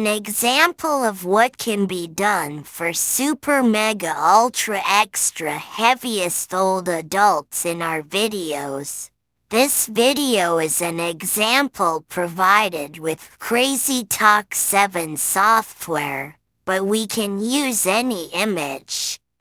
an example of what can be done for super mega ultra extra heaviest old adults in our videos. This video is an example provided with Crazy Talk 7 software, but we can use any image.